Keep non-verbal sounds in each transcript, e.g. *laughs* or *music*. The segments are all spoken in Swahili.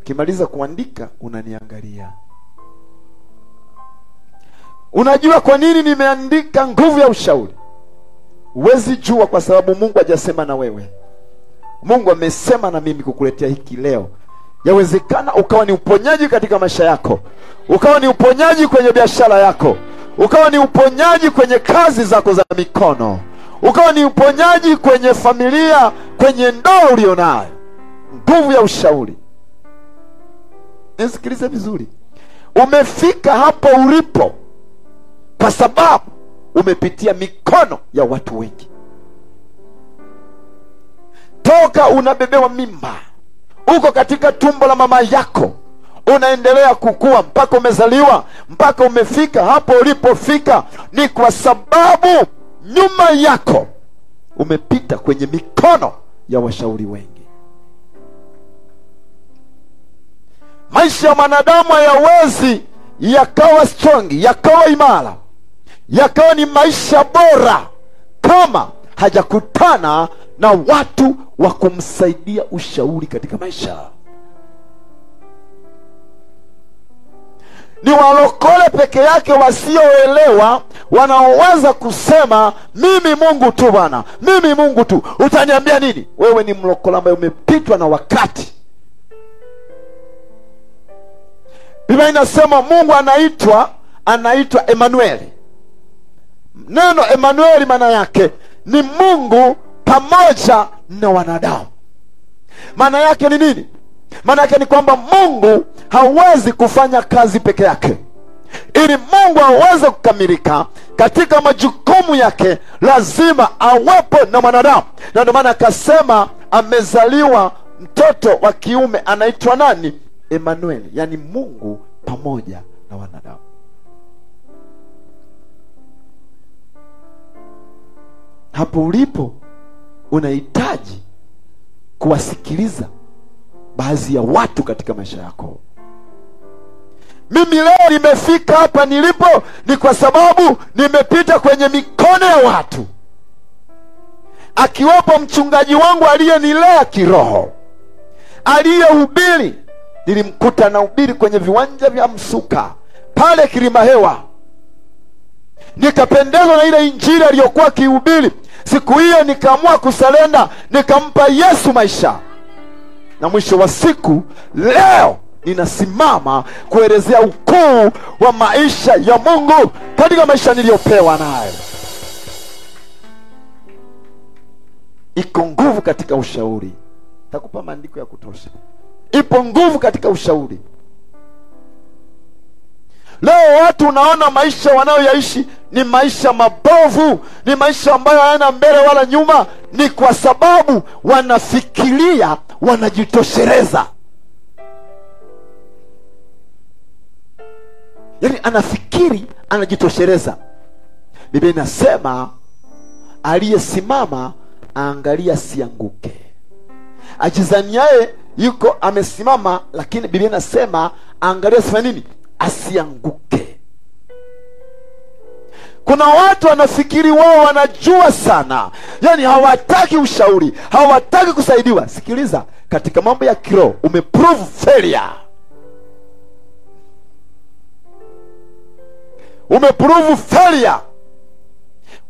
ukimaliza kuandika unaniangalia. Unajua kwa nini nimeandika nguvu ya ushauri? Huwezi jua kwa sababu mungu hajasema na wewe. Mungu amesema na mimi kukuletea hiki leo. Yawezekana ukawa ni uponyaji katika maisha yako. Ukawa ni uponyaji kwenye biashara yako. Ukawa ni uponyaji kwenye kazi zako za mikono. Ukawa ni uponyaji kwenye familia kwenye ndoa ulionayo. Nguvu ya ushauri nisikilize vizuri. Umefika hapo ulipo kwa sababu umepitia mikono ya watu wengi. Toka unabebewa mimba uko katika tumbo la mama yako unaendelea kukua mpaka umezaliwa mpaka umefika hapo ulipofika ni kwa sababu nyuma yako umepita kwenye mikono ya washauri wengi maisha ya mwanadamu hayawezi yakawa strong yakawa imara yakawa ni maisha bora kama hajakutana na watu wa kumsaidia ushauri katika maisha. Ni walokole peke yake wasioelewa wanaoweza kusema mimi mungu tu bwana mimi mungu tu. Utaniambia nini? Wewe ni mlokole ambaye umepitwa na wakati biblia inasema mungu anaitwa anaitwa emanueli neno emanueli maana yake ni mungu pamoja na wanadamu. Maana yake ni nini? Maana yake ni kwamba mungu hawezi kufanya kazi peke yake. Ili mungu aweze kukamilika katika majukumu yake lazima awepo na mwanadamu. Na ndio maana akasema amezaliwa mtoto wa kiume anaitwa nani emanueli yani mungu pamoja na wanadamu. Hapo ulipo unahitaji kuwasikiliza baadhi ya watu katika maisha yako. Mimi leo nimefika hapa nilipo ni kwa sababu nimepita kwenye mikono ya watu. Akiwepo mchungaji wangu aliyenilea kiroho aliyehubiri nilimkuta na ubiri kwenye viwanja vya msuka pale kilima hewa nikapendezwa na ile injili aliyokuwa akihubiri. Siku hiyo nikaamua kusalenda nikampa yesu maisha. Na mwisho wa siku leo ninasimama kuelezea ukuu wa maisha ya mungu katika maisha niliyopewa nayo iko nguvu katika ushauri. Takupa maandiko ya kutosha ipo nguvu katika ushauri. Leo watu unaona maisha wanayoyaishi ni maisha mabovu ni maisha ambayo hayana mbele wala nyuma ni kwa sababu wanafikiria wanajitosheleza. Yaani anafikiri anajitosheleza. Biblia inasema aliyesimama aangalia asianguke. Ajizaniaye yuko amesimama lakini biblia inasema angalia, asifanya nini? Asianguke. Kuna watu wanafikiri wao wanajua sana. Yaani hawataki ushauri hawataki kusaidiwa. Sikiliza katika mambo ya kiroho umeprove failure. Umeprove failure.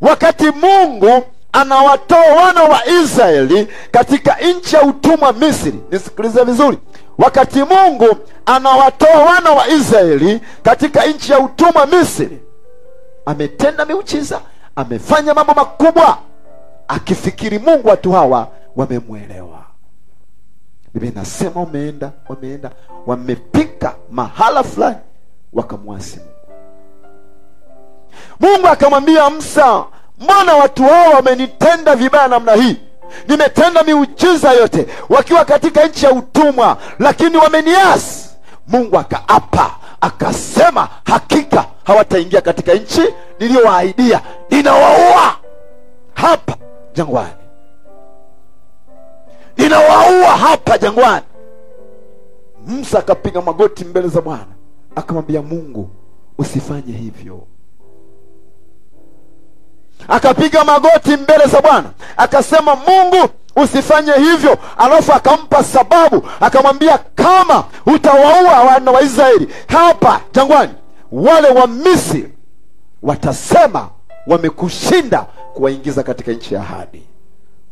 Wakati mungu anawatoa wana wa israeli katika nchi ya utumwa misri. Nisikilize vizuri. Wakati mungu anawatoa wana wa israeli katika nchi ya utumwa misri ametenda miujiza amefanya mambo makubwa. Akifikiri mungu watu hawa wamemwelewa. Biblia inasema wameenda wameenda wamepika mahala fulani wakamwasi mungu. Mungu akamwambia msa mbona watu hao wamenitenda vibaya namna hii? Nimetenda miujiza yote wakiwa katika nchi ya utumwa lakini wameniasi. Mungu akaapa akasema hakika hawataingia katika nchi niliyowaahidia. Ninawaua. Hapa jangwani. Ninawaua hapa jangwani. Musa akapiga magoti mbele za bwana akamwambia mungu usifanye hivyo akapiga magoti mbele za bwana. Akasema mungu usifanye hivyo. Alafu akampa sababu. Akamwambia kama utawaua wana wa israeli hapa jangwani wale wa misri watasema wamekushinda kuwaingiza katika nchi ya ahadi.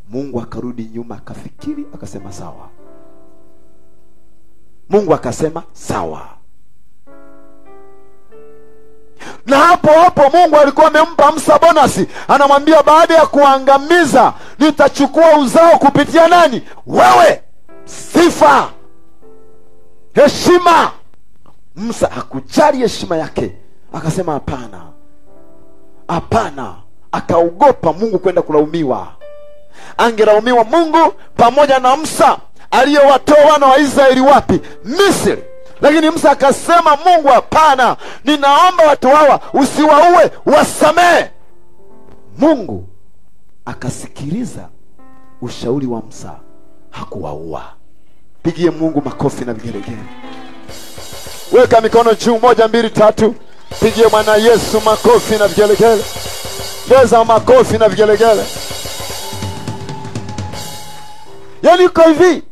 Mungu akarudi nyuma akafikiri akasema sawa. Mungu akasema sawa na hapo hapo mungu alikuwa amempa msa bonasi. Anamwambia baada ya kuangamiza nitachukua uzao kupitia nani? Wewe. Sifa. Heshima. Msa hakujali heshima yake. Akasema hapana. Hapana. Akaogopa mungu kwenda kulaumiwa. Angelaumiwa mungu pamoja na msa aliyowatoa wana wa israeli wapi? Misri lakini Musa akasema mungu hapana ninaomba watu hawa usiwaue wasamehe. Mungu akasikiliza ushauri wa Musa, hakuwaua. Pigie mungu makofi na vigelegele weka mikono juu moja mbili tatu. Pigie mwana yesu makofi na vigelegele geza makofi na vigelegele yaani iko hivi.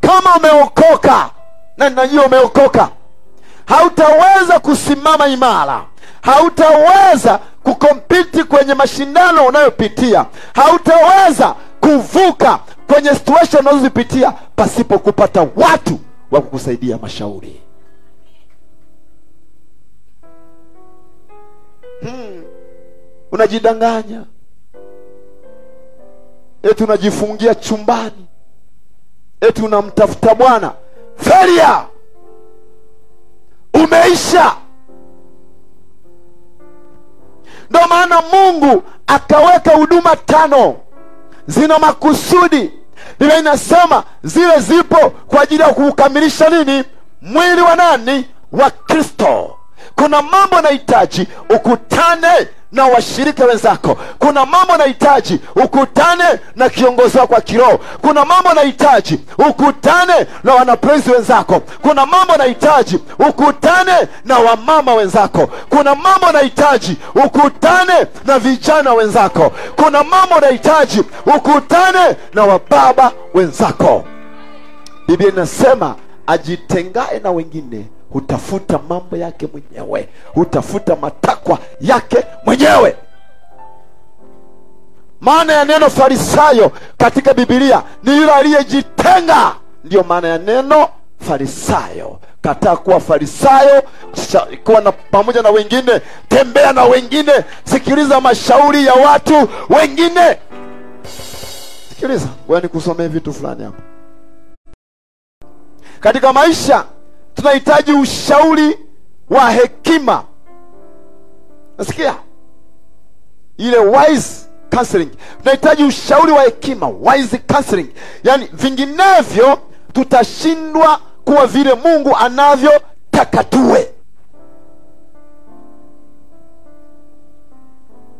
Kama umeokoka na ninajua umeokoka. Hautaweza kusimama imara. Hautaweza kukompiti kwenye mashindano unayopitia. Hautaweza kuvuka kwenye situation unazozipitia pasipo kupata watu wa kukusaidia mashauri. Hmm. unajidanganya. Eti unajifungia chumbani. Eti unamtafuta bwana feria! Umeisha! Ndo maana mungu akaweka huduma tano. Zina makusudi. Biblia inasema zile zipo kwa ajili ya kuukamilisha nini? Mwili wa nani? Wa kristo. Kuna mambo yanahitaji ukutane na washirika wenzako. Kuna mambo nahitaji ukutane na kiongozi wako wa kiroho. Kuna mambo nahitaji ukutane na wanaprezi wenzako. Kuna mambo nahitaji ukutane na wamama wenzako. Kuna mambo nahitaji ukutane na vijana wenzako. Kuna mambo nahitaji ukutane na wababa wenzako. Biblia inasema ajitengae na wengine hutafuta mambo yake mwenyewe hutafuta matakwa yake mwenyewe. Maana ya neno farisayo katika bibilia ni yule aliyejitenga. Ndiyo maana ya neno farisayo. Kataa kuwa farisayo kuwa na pamoja na wengine tembea na wengine sikiliza mashauri ya watu wengine. Sikiliza ngoja nikusomee vitu fulani hapa katika maisha tunahitaji ushauri wa hekima. Nasikia? Ile wise counseling. Tunahitaji ushauri wa hekima wise counseling. Yaani vinginevyo tutashindwa kuwa vile mungu anavyotaka tuwe.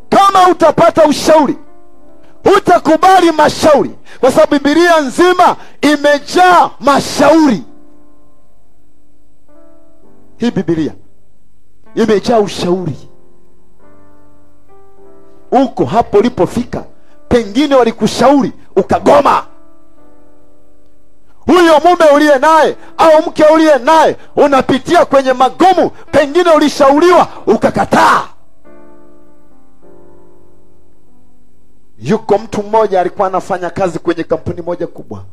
Kama utapata ushauri hutakubali mashauri. Kwa sababu bibilia nzima imejaa mashauri hii Biblia imejaa ushauri. Uko hapo ulipofika pengine walikushauri ukagoma. Huyo mume uliye naye au mke uliye naye unapitia kwenye magumu pengine ulishauriwa ukakataa. Yuko mtu mmoja alikuwa anafanya kazi kwenye kampuni moja kubwa.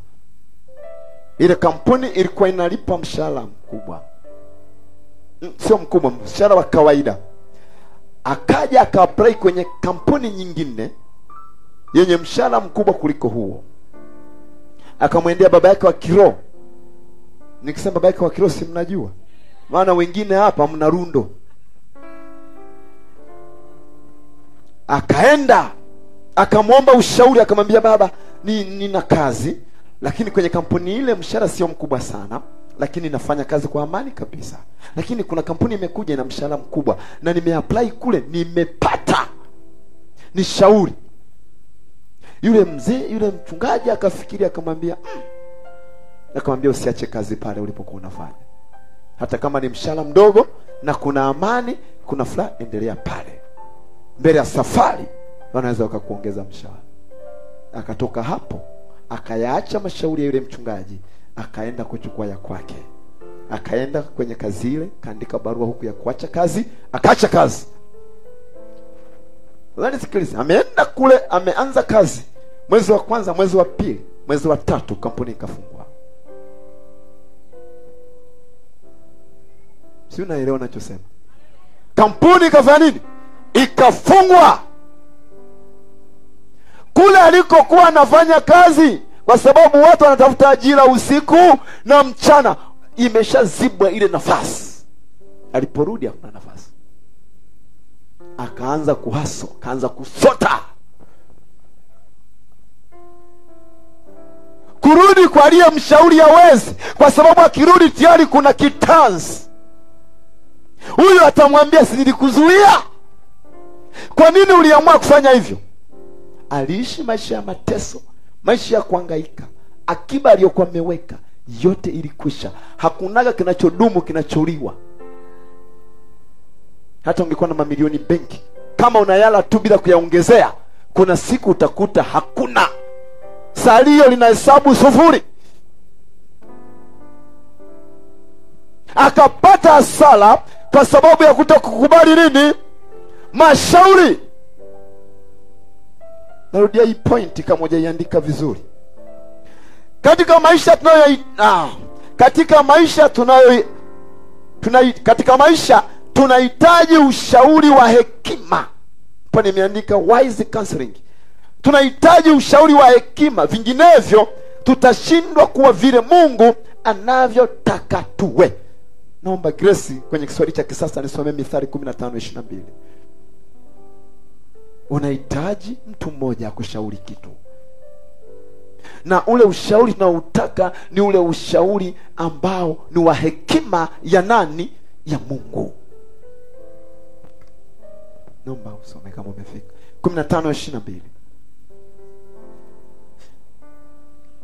Ile kampuni ilikuwa inalipa mshahara mkubwa sio mkubwa mshahara wa kawaida. Akaja akaapply kwenye kampuni nyingine yenye mshahara mkubwa kuliko huo. Akamwendea baba yake wa kiroho. Nikisema baba yake wa kiroho si mnajua? Maana wengine hapa mna rundo. Akaenda akamwomba ushauri akamwambia baba ni nina kazi lakini kwenye kampuni ile mshahara sio mkubwa sana lakini nafanya kazi kwa amani kabisa. Lakini kuna kampuni imekuja ina mshahara mkubwa na nimeapply kule nimepata. Ni shauri. Yule mzee yule mchungaji akafikiria akamwambia mm. akamwambia usiache kazi pale ulipokuwa unafanya. Hata kama ni mshahara mdogo na kuna amani kuna furaha endelea pale. Mbele ya safari wanaweza wakakuongeza mshahara. Akatoka hapo akayaacha mashauri ya yule mchungaji akaenda kuchukua ya kwake. Akaenda kwenye kazi ile kaandika barua huku ya kuacha kazi akaacha kazi. Sikiliza ameenda kule ameanza kazi. Mwezi wa kwanza mwezi wa pili mwezi wa tatu kampuni ikafungwa si unaelewa nachosema kampuni ikafanya nini? Ikafungwa kule alikokuwa anafanya kazi kwa sababu watu wanatafuta ajira usiku na mchana. Imeshazibwa ile nafasi. Aliporudi hakuna nafasi. Akaanza kuhaso akaanza kusota. Kurudi kwa aliye mshauri hawezi kwa sababu akirudi tayari kuna kitanzi. Huyu atamwambia si nilikuzuia? Kwa nini uliamua kufanya hivyo? Aliishi maisha ya mateso maisha ya kuangaika akiba aliyokuwa ameweka yote ilikwisha. Hakunaga kinachodumu kinacholiwa. Hata ungekuwa na mamilioni benki kama unayala tu bila kuyaongezea kuna siku utakuta hakuna. Salio linahesabu sufuri. Akapata hasara kwa sababu ya kutokukubali nini? Mashauri narudia hii point kama hujaiandika vizuri. Katika maisha tunayo ah, katika maisha tunayo tuna, katika maisha tunahitaji ushauri wa hekima. Pa nimeandika wise counseling. Tunahitaji ushauri wa hekima. Vinginevyo tutashindwa kuwa vile mungu anavyotaka tuwe. Naomba grace kwenye kiswahili cha kisasa nisomee mithari kumi na tano ishiri na mbili unahitaji mtu mmoja akushauri kitu. Na ule ushauri tunaoutaka ni ule ushauri ambao ni wa hekima ya nani? Ya mungu. Naomba usome kama umefika. Kumi na tano ishiri na mbili.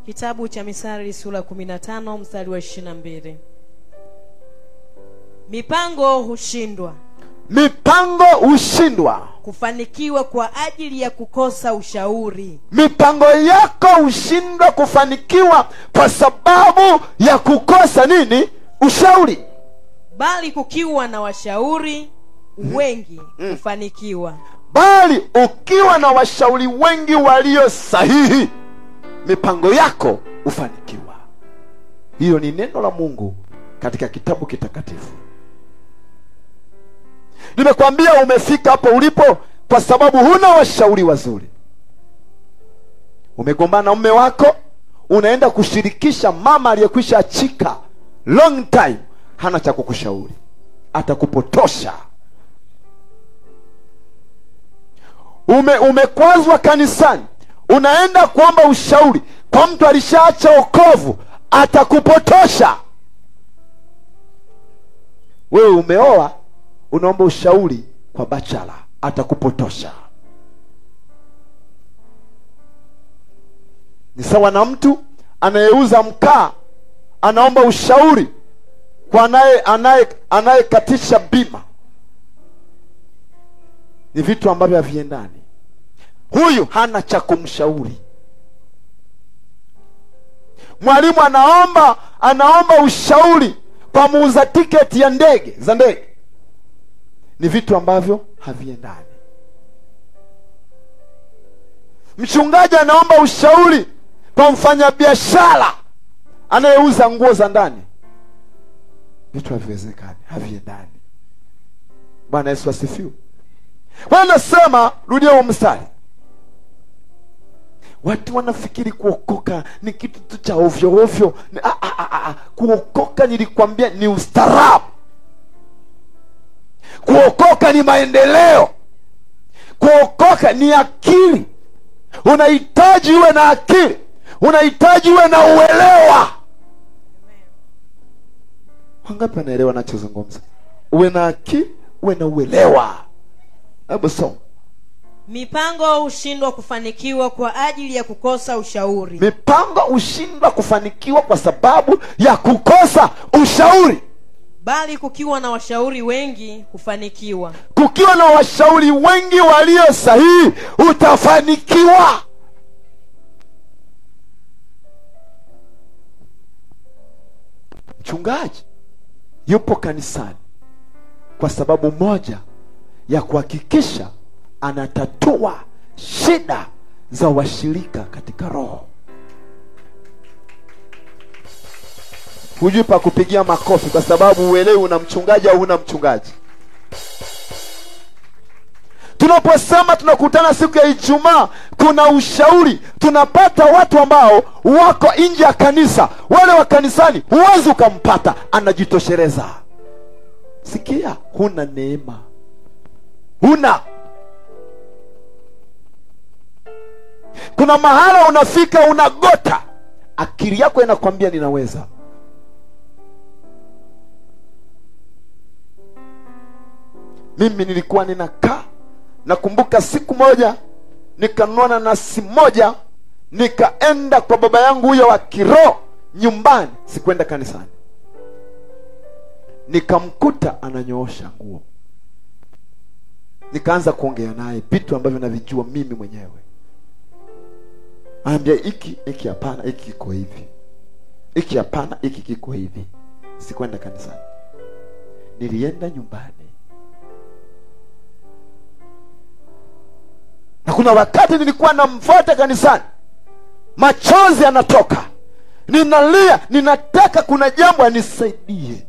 Kitabu cha misari sura 15 mstari wa 22 mipango hushindwa mipango hushindwa. Kufanikiwa kwa ajili ya kukosa ushauri. Mipango yako hushindwa kufanikiwa kwa sababu ya kukosa nini? Ushauri. Bali kukiwa na washauri wengi mm. kufanikiwa. Bali ukiwa na washauri wengi walio sahihi mipango yako hufanikiwa. Hiyo ni neno la mungu katika kitabu kitakatifu nimekwambia umefika hapo ulipo kwa sababu huna washauri wazuri. Umegombana na mume wako unaenda kushirikisha mama aliyekwisha achika. Long time hana cha kukushauri. Atakupotosha. Ume umekwazwa kanisani unaenda kuomba ushauri. Kwa mtu alishaacha okovu atakupotosha. Wewe umeoa unaomba ushauri kwa bachala atakupotosha. Ni sawa na mtu anayeuza mkaa anaomba ushauri kwa anaye anaye anayekatisha bima. Ni vitu ambavyo haviendani. Huyu hana cha kumshauri. Mwalimu anaomba anaomba ushauri kwa muuza tiketi ya ndege za ndege ni vitu ambavyo haviendani. Mchungaji anaomba ushauri kwa mfanyabiashara anayeuza nguo za ndani. Vitu haviwezekani haviendani. Bwana yesu asifiwe. Wanasema rudia huo mstari. Watu wanafikiri kuokoka ni kitu tu cha ovyo ovyo. Ah, ah, ah. kuokoka nilikwambia ni ustarabu kuokoka ni maendeleo. Kuokoka ni akili. Unahitaji uwe na akili. Unahitaji uwe na uelewa. Wangapi wanaelewa nachozungumza uwe na akili uwe na uelewa. Hebu soma. Mipango hushindwa kufanikiwa kwa ajili ya kukosa ushauri. Mipango hushindwa kufanikiwa kwa sababu ya kukosa ushauri bali kukiwa na washauri wengi hufanikiwa kukiwa na washauri wengi walio sahihi utafanikiwa. Mchungaji yupo kanisani kwa sababu moja ya kuhakikisha anatatua shida za washirika katika roho hujui pa kupigia makofi kwa sababu uelewi una mchungaji au una mchungaji. Tunaposema tunakutana siku ya ijumaa kuna ushauri tunapata watu ambao wako nje ya kanisa. Wale wa kanisani huwezi ukampata anajitoshereza sikia huna neema. Huna. Kuna mahala unafika unagota. Akili yako inakwambia ninaweza mimi nilikuwa ninakaa nakumbuka siku moja nikanunua nanasi moja nikaenda kwa baba yangu huyo wa kiroho nyumbani. Sikwenda kanisani. Nikamkuta ananyoosha nguo. Nikaanza kuongea naye vitu ambavyo navijua mimi mwenyewe. Anaambia hiki hiki hapana hiki kiko hivi. Hiki hapana hiki kiko hivi. Sikwenda kanisani. Nilienda nyumbani na kuna wakati nilikuwa namfuata kanisani. Machozi yanatoka. Ninalia ninataka kuna jambo anisaidie.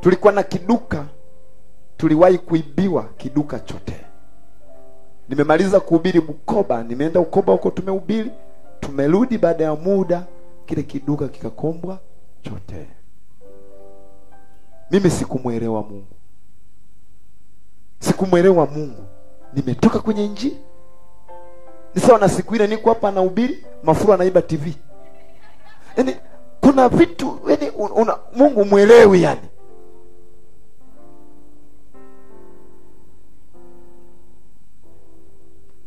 Tulikuwa na kiduka tuliwahi kuibiwa kiduka chote. Nimemaliza kuhubiri bukoba nimeenda ukoba huko tumehubiri tumerudi baada ya muda kile kiduka kikakombwa chote. Mimi sikumwelewa mungu sikumwelewa mungu. Nimetoka kwenye injili. Ni sawa na siku ile niko hapa nahubiri mafuru anaiba tv yani kuna vitu yani una, mungu mwelewi yani.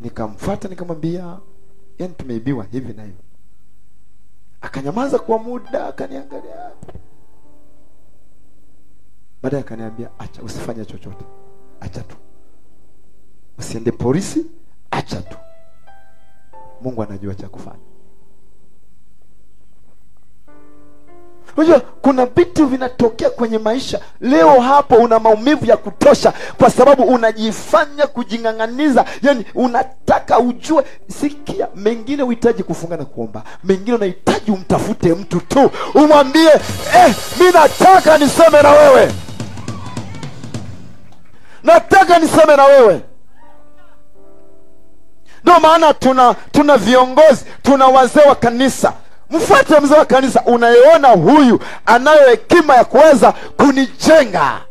Nikamfuata nikamwambia yani tumeibiwa hivi na hivi. Akanyamaza kwa muda akaniangalia. Baadaye akaniambia acha usifanye chochote acha tu. Usiende polisi acha tu. Mungu anajua cha kufanya. Unajua kuna vitu vinatokea kwenye maisha. Leo hapo una maumivu ya kutosha kwa sababu unajifanya kujing'ang'aniza. Yani unataka ujue sikia mengine uhitaji kufunga na kuomba. Mengine unahitaji umtafute mtu tu. Umwambie eh, mi nataka niseme na wewe nataka niseme na wewe. Ndio maana tuna tuna viongozi tuna wazee wa kanisa. Mfuate mzee wa kanisa unayeona huyu anayo hekima ya kuweza kunijenga.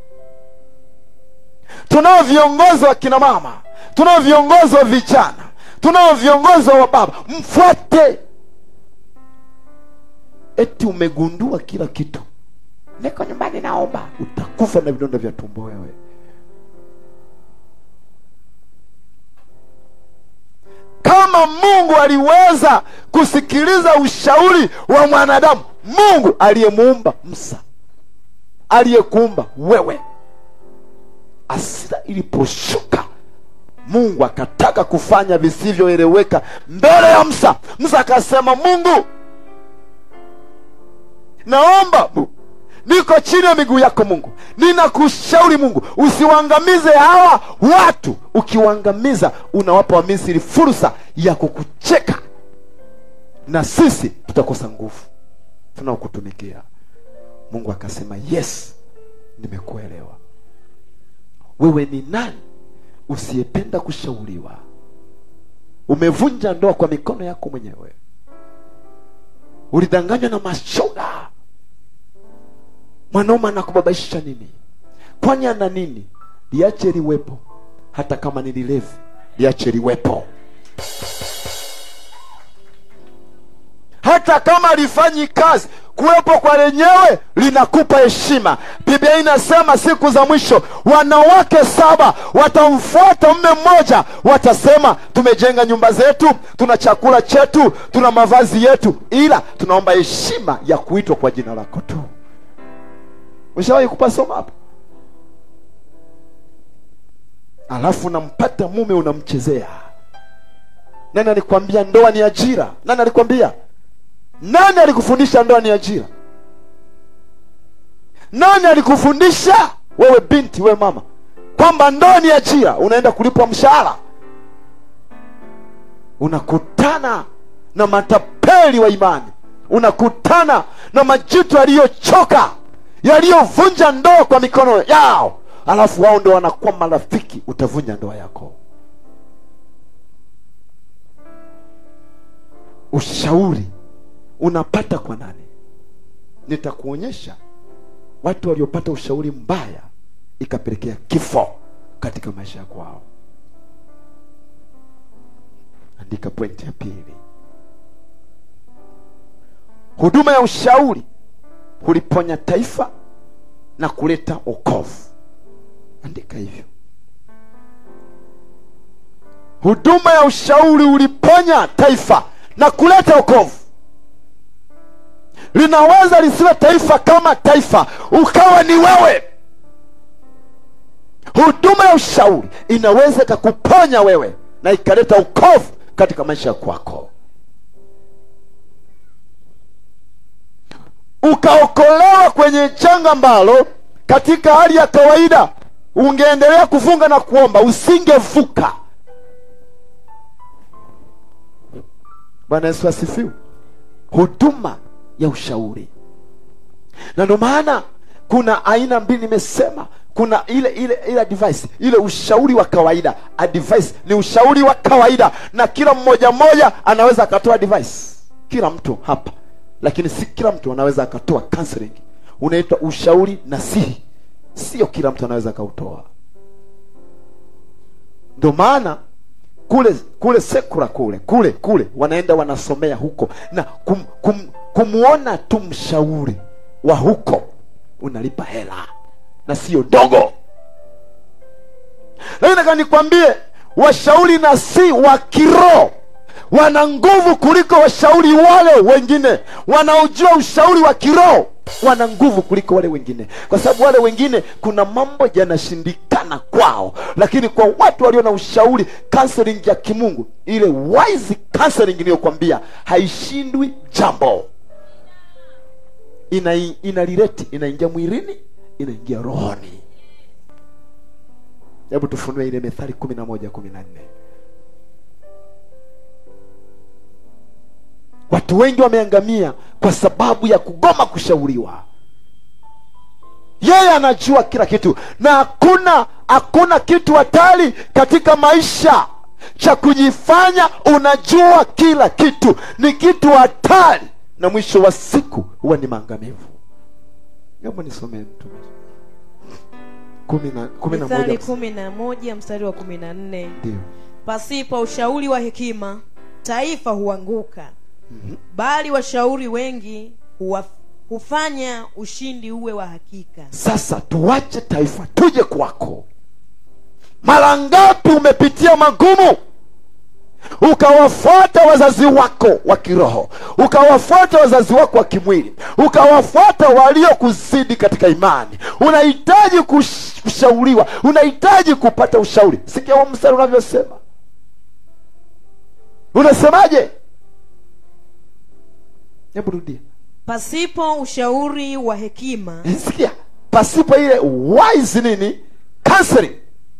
Tunao viongozi wa kina mama tunao viongozi wa vijana tunao viongozi wa baba. Mfuate. Eti umegundua kila kitu. Niko nyumbani naomba. Utakufa na vidonda vya tumbo wewe kama mungu aliweza kusikiliza ushauri wa mwanadamu mungu aliyemuumba Musa, aliyekuumba wewe asira iliposhuka mungu akataka kufanya visivyoeleweka mbele ya Musa. Musa akasema mungu naomba niko chini ya miguu yako mungu. Ninakushauri mungu usiwaangamize hawa watu. Ukiwaangamiza unawapa wamisri fursa ya kukucheka. Na sisi tutakosa nguvu. Tunaokutumikia. Mungu akasema yes nimekuelewa. Wewe ni nani usiyependa kushauriwa? Umevunja ndoa kwa mikono yako mwenyewe. Ulidanganywa na mashoga mwanaume anakubabaisha nini? Kwani ana nini? Liache liwepo. Hata kama ni lilevi liache liwepo. Hata kama lifanyi kazi kuwepo kwa lenyewe linakupa heshima. Biblia inasema siku za mwisho wanawake saba watamfuata mme mmoja. Watasema tumejenga nyumba zetu tuna chakula chetu tuna mavazi yetu. Ila tunaomba heshima ya kuitwa kwa jina lako tu ushawahi kupasoma hapo alafu unampata mume unamchezea. Nani alikwambia ndoa ni ajira? Nani alikwambia? Nani alikufundisha ndoa ni ajira? Nani alikufundisha? Wewe binti wewe mama kwamba ndoa ni ajira unaenda kulipwa mshahara. Unakutana na matapeli wa imani. Unakutana na majitu yaliyochoka yaliyovunja ndoa kwa mikono yao. Alafu wao ndo wanakuwa marafiki utavunja ndoa yako. Ushauri unapata kwa nani? Nitakuonyesha watu waliopata ushauri mbaya ikapelekea kifo katika maisha kwao andika pointi ya pili. Huduma ya ushauri huliponya taifa na kuleta okovu andika hivyo. Huduma ya ushauri uliponya taifa na kuleta okovu linaweza lisiwe taifa kama taifa ukawa ni wewe. Huduma ya ushauri inaweza ikakuponya wewe na ikaleta ukovu katika maisha kwako ukaokolewa kwenye janga ambalo katika hali ya kawaida ungeendelea kufunga na kuomba usingevuka. Bwana yesu asifiwe. Huduma ya ushauri. Na ndio maana kuna aina mbili nimesema. Kuna ile ile ile advice ile ushauri wa kawaida. Advice ni ushauri wa kawaida na kila mmoja mmoja anaweza akatoa advice. Kila mtu hapa lakini si kila mtu anaweza akatoa counseling. Unaitwa ushauri nasihi sio kila mtu anaweza akautoa. Ndio maana kule kule sekura kule kule kule wanaenda wanasomea huko. Na kum, kum, kumwona tu mshauri wa huko unalipa hela. Na sio dogo. Lakini nataka nikwambie washauri na si wa kiroho wana nguvu kuliko washauri wale wengine. Wanaojua ushauri wa kiroho wana nguvu kuliko wale wengine. Kwa sababu wale wengine kuna mambo yanashindikana kwao. Lakini kwa watu walio na ushauri counseling ya kimungu ile wise counseling iliyokwambia haishindwi jambo. Ina inalireti inaingia mwilini inaingia rohoni. Hebu tufunue ile methali kumi na moja kumi na nne watu wengi wameangamia kwa sababu ya kugoma kushauriwa. Yeye anajua kila kitu na hakuna hakuna kitu hatari katika maisha. Cha kujifanya unajua kila kitu ni kitu hatari. Na mwisho wa siku huwa ni maangamivu. Hebu nisomee mtumishi mithali kumi na moja mstari wa kumi na nne. Ndio. Pasipo ushauri wa hekima taifa huanguka bali washauri wengi huwa, hufanya ushindi uwe wa hakika. Sasa tuwache taifa tuje kwako. Mara ngapi umepitia magumu? Ukawafuata wazazi wako wa kiroho ukawafuata wazazi wako wa kimwili ukawafuata waliokuzidi katika imani. Unahitaji kush- kushauriwa unahitaji kupata ushauri. Sikia mstari unavyosema. Unasemaje hebu rudia. Pasipo ushauri wa hekima sikia pasipo ile wise nini? Counseling.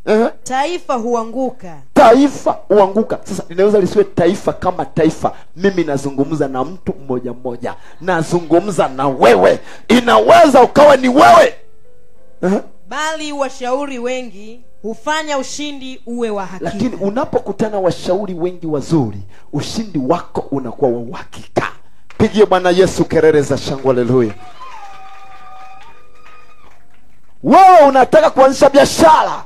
Uh-huh. taifa huanguka. Taifa huanguka. Sasa linaweza lisiwe taifa kama taifa. Mimi nazungumza na mtu mmoja mmoja. Nazungumza na wewe. Inaweza ukawa ni wewe. Uh-huh. bali washauri wengi hufanya ushindi uwe wa hakika. Lakini unapokutana washauri wengi wazuri ushindi wako unakuwa wa uhakika pigie bwana yesu kelele za shangwe haleluya. Wewe unataka kuanzisha biashara?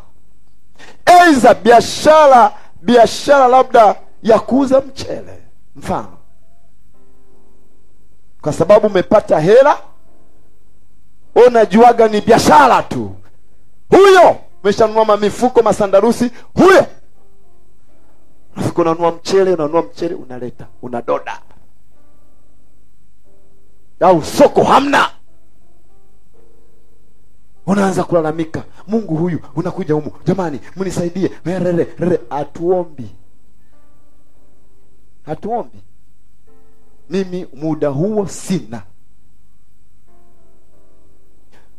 Eiza biashara biashara labda ya kuuza mchele mfano. Kwa sababu umepata hela unajuaga ni biashara tu. Huyo umeshanunua mamifuko masandarusi huyo. Unafika unanunua mchele unanunua mchele unaleta unadoda au soko hamna. Unaanza kulalamika mungu huyu unakuja humu. Jamani mnisaidie. Rere rere hatuombi. Hatuombi. Mimi muda huo sina.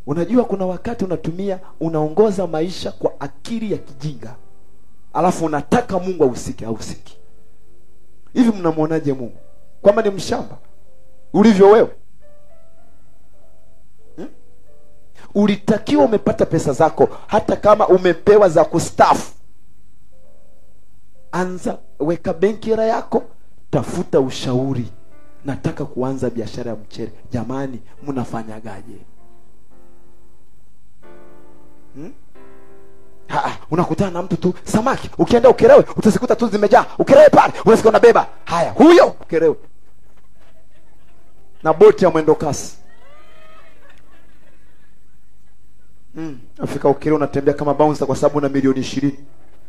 Unajua kuna wakati unatumia unaongoza maisha kwa akili ya kijinga alafu unataka mungu ahusike ahusiki hivi mnamwonaje mungu? Kwamba ni mshamba? Ulivyo wewe ulitakiwa umepata pesa zako hata kama umepewa za kustafu anza weka benki yako tafuta ushauri. Nataka kuanza biashara ya mchere jamani mnafanyagaje hmm? Unakutana na mtu tu. Samaki ukienda ukerewe utazikuta tu zimejaa. Ukerewe pale unafika unabeba. Haya huyo ukerewe. Na boti ya mwendo kasi mm. afika ukerewe unatembea kama bouncer kwa sababu na milioni ishirini.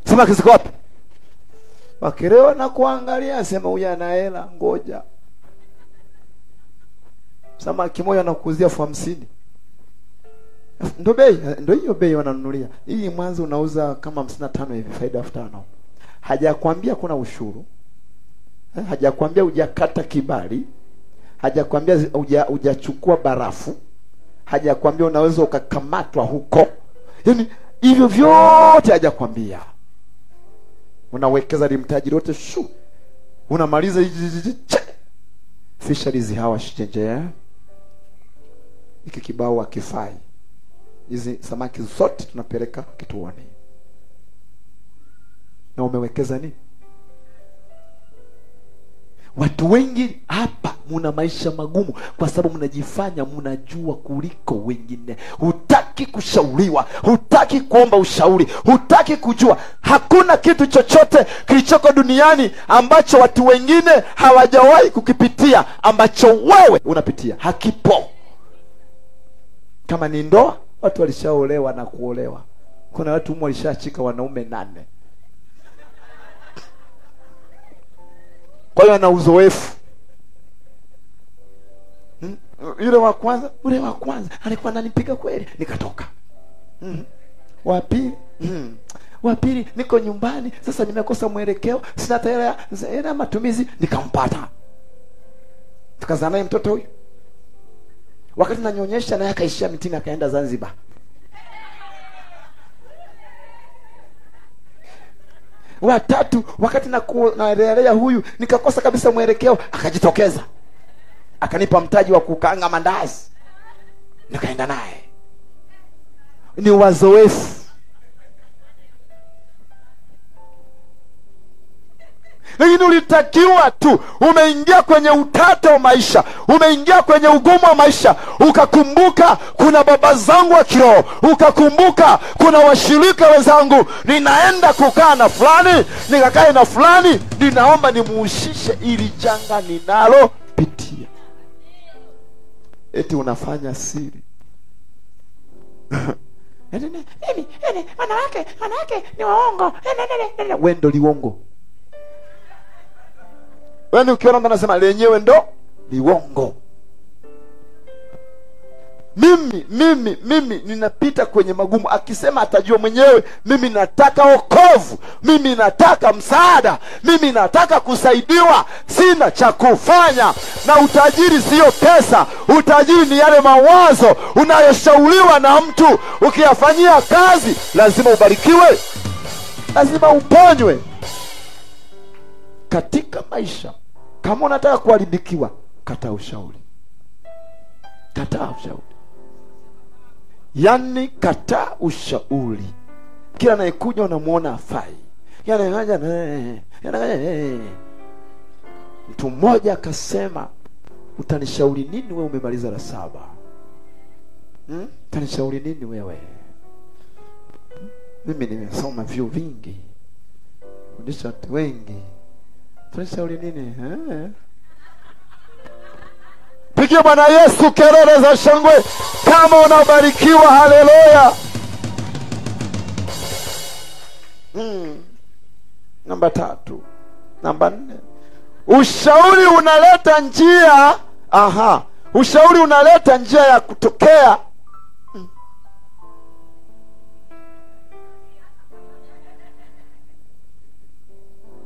Samaki ziko wapi? Wakerewe na kuangalia sema huyu ana hela ngoja. Samaki moja anakuzia elfu hamsini. Ndo bei ndio hiyo bei wananunulia. Hii mwanzo unauza kama hamsini na tano hivi faida elfu tano. Hajakwambia kuna ushuru. Eh, hajakwambia hujakata kibali. Hajakwambia huja- hujachukua barafu hajakwambia unaweza ukakamatwa huko. Yaani hivyo vyote hajakwambia. Unawekeza limtaji lote shu unamaliza fisheries hawa shijenje iki kibao hakifai. Hizi samaki zote tunapeleka kituoni. Na umewekeza nini watu wengi hapa muna maisha magumu kwa sababu mnajifanya mnajua kuliko wengine. Hutaki kushauriwa hutaki kuomba ushauri hutaki kujua. Hakuna kitu chochote kilichoko duniani ambacho watu wengine hawajawahi kukipitia ambacho wewe unapitia. Hakipo. Kama ni ndoa watu walishaolewa na kuolewa. Kuna watu humo walishachika wanaume nane kwa hiyo ana uzoefu Hmm? yule wa kwanza yule wa kwanza alikuwa ananipiga kweli nikatoka hmm? wa pili hmm. wa pili niko nyumbani sasa nimekosa mwelekeo sina tayari ya matumizi nikampata tukazaa naye mtoto huyu wakati nanyonyesha naye akaishia mitini akaenda zanzibar watatu wakati na naelelea huyu nikakosa kabisa mwelekeo akajitokeza. Akanipa mtaji wa kukaanga mandazi. Nikaenda naye. Ni wazoefu lakini ulitakiwa tu umeingia kwenye utata wa maisha umeingia kwenye ugumu wa maisha ukakumbuka kuna baba zangu wa kiroho ukakumbuka kuna washirika wenzangu ninaenda kukaa na fulani nikakae na fulani ninaomba nimuhusishe ili janga ninalopitia. Eti unafanya siri. *laughs* Eti ni- eti- eti, wanawake wanawake ni waongo. We ndo liwongo Yaani ukiona mtu anasema lenyewe ndo liwongo. Mimi mimi mimi ninapita kwenye magumu, akisema atajua mwenyewe. Mimi nataka wokovu, mimi nataka msaada, mimi nataka kusaidiwa, sina cha kufanya. Na utajiri siyo pesa, utajiri ni yale mawazo unayoshauriwa na mtu, ukiyafanyia kazi lazima ubarikiwe, lazima uponywe katika maisha kama unataka kuharibikiwa kataa ushauri. Kataa ushauri. Yaani kataa ushauri. Kila anayekuja unamwona afai yana- mtu mmoja akasema utanishauri nini wewe umemaliza la saba? Hmm? utanishauri nini wewe? Mimi nimesoma vyuo vingi. Fundisha watu wengi tunishauri nini eh? pigie bwana yesu kelele za shangwe. Kama unabarikiwa haleluya. Hmm. namba tatu. Namba nne. Ushauri unaleta njia. Aha. Ushauri unaleta njia ya kutokea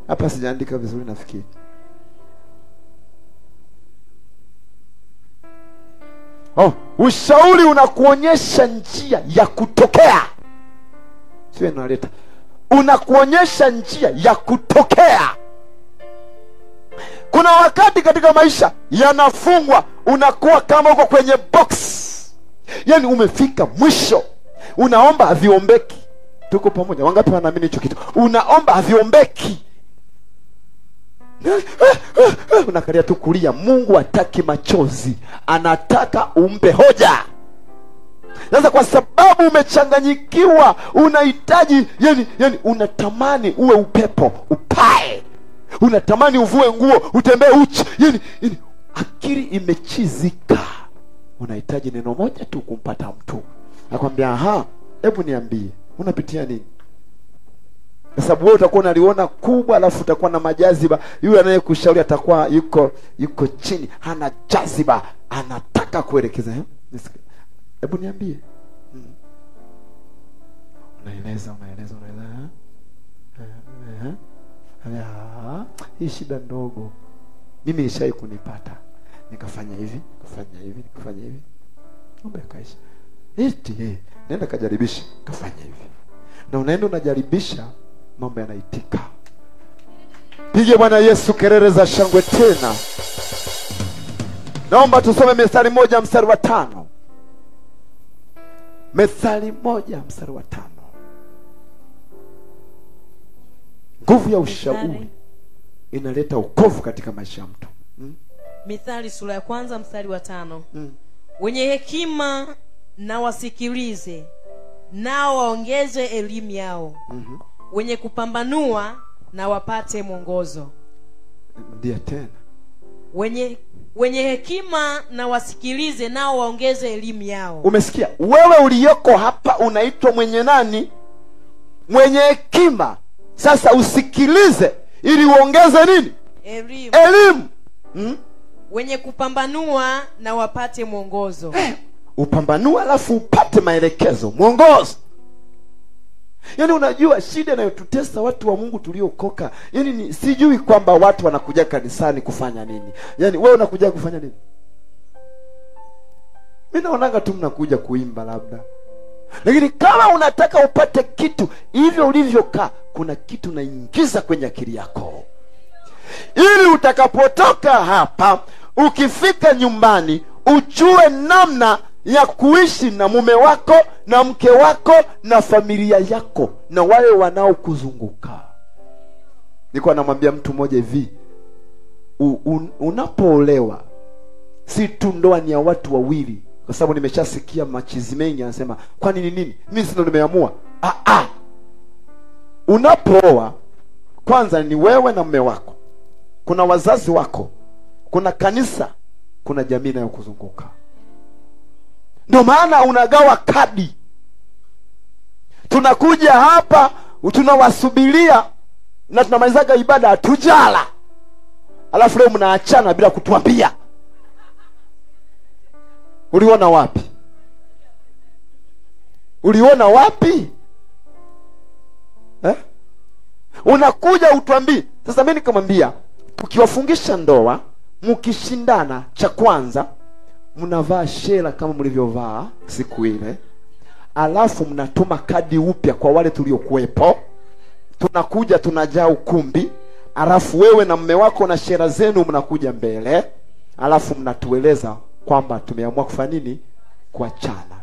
hapa sijaandika vizuri nafikiri. Oh, ushauri unakuonyesha njia ya kutokea. Sio inaleta unakuonyesha njia ya kutokea. Kuna wakati katika maisha yanafungwa unakuwa kama uko kwenye box. Yaani umefika mwisho. Unaomba haviombeki. Tuko pamoja. Wangapi wanaamini hicho kitu? Unaomba haviombeki unakalia tu kulia mungu hataki machozi anataka umpe hoja. Sasa kwa sababu umechanganyikiwa unahitaji yani, yani unatamani uwe upepo upae. Unatamani uvue nguo utembee uchi yani, yani akili imechizika. Unahitaji neno moja tu kumpata mtu. Nakwambia aha hebu niambie unapitia nini kwa sababu wewe utakuwa unaliona kubwa alafu utakuwa na majaziba. Yule anayekushauri atakuwa yuko yuko chini hana jaziba anataka kuelekeza eh? Hebu niambie. Mm. unaeleza unaeleza unaeleza eh? Eh, hii shida ndogo. Mimi ishai kunipata. Nikafanya hivi nikafanya hivi nikafanya hivi. Mambo yakaisha. Eti nenda kajaribisha kafanya hivi. Na unaenda unajaribisha mambo yanaitika. Pige bwana yesu kelele za shangwe tena. Naomba tusome methali moja mstari wa tano. Methali moja mstari wa tano. Nguvu ya ushauri inaleta ukovu katika maisha ya mtu. Hmm? mithali sura ya kwanza mstari wa tano. Mm. wenye hekima na wasikilize nao waongeze elimu yao. Mhm. Wenye kupambanua na wapate mwongozo. Wenye wenye hekima na wasikilize nao waongeze elimu yao. Umesikia? Wewe uliyoko hapa unaitwa mwenye nani? Mwenye hekima. Sasa usikilize ili uongeze nini? Elimu. Elimu. Hmm? wenye kupambanua na wapate mwongozo. Hey, upambanua alafu upate maelekezo. Mwongozo yaani unajua shida inayotutesa watu wa mungu tuliokoka. Yaani ni sijui kwamba watu wanakuja kanisani kufanya nini. Yaani wewe unakuja kufanya nini? Mi naonanga tu mnakuja kuimba labda. Lakini kama unataka upate kitu hivyo ulivyokaa kuna kitu naingiza kwenye akili yako. Ili utakapotoka hapa ukifika nyumbani uchue namna ya kuishi na mume wako na mke wako na familia yako na wale wanaokuzunguka. Nilikuwa namwambia mtu mmoja hivi un- unapoolewa si tu ndoa ni ya watu wawili kwa sababu nimeshasikia machizi mengi anasema kwani ni nini? Mi sindo nimeamua. Ah, ah. unapooa kwanza ni wewe na mme wako. Kuna wazazi wako kuna kanisa kuna jamii inayokuzunguka ndio maana unagawa kadi. Tunakuja hapa tunawasubiria na tunamalizaga ibada hatujala alafu leo mnaachana bila kutuambia. Uliona wapi? Uliona wapi? Eh? unakuja utwambii sasa mi nikamwambia tukiwafungisha ndoa mkishindana cha kwanza mnavaa shela kama mlivyovaa siku ile. Alafu mnatuma kadi upya kwa wale tuliokuwepo. Tunakuja tunajaa ukumbi. Alafu wewe na mme wako na shela zenu mnakuja mbele. Alafu mnatueleza kwamba tumeamua kufanya nini? Kuachana.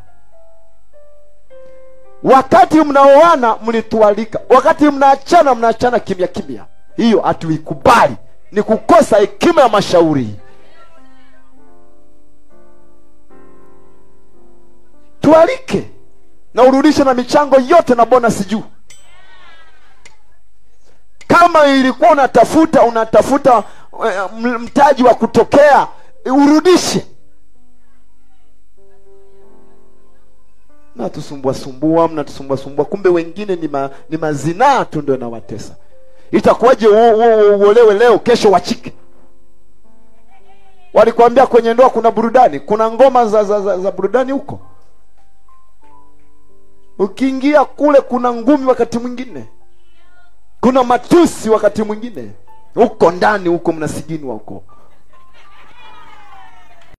Wakati mnaoana mlitualika. Wakati mnaachana mnaachana kimya kimya. Hiyo hatuikubali. Ni kukosa hekima ya mashauri tualike na urudishe na michango yote na bonasi juu. Kama ilikuwa unatafuta unatafuta eh, mtaji wa kutokea, urudishe. Mnatusumbuasumbua, mnatusumbua kumbe wengine ni, ma, ni mazinaa tu ndio nawatesa. Itakuwaje uolewe leo kesho wachike? Walikwambia kwenye ndoa kuna burudani, kuna ngoma za, za, za, za burudani huko ukiingia kule kuna ngumi wakati mwingine. Kuna matusi wakati mwingine. Huko ndani huko mnasigini huko.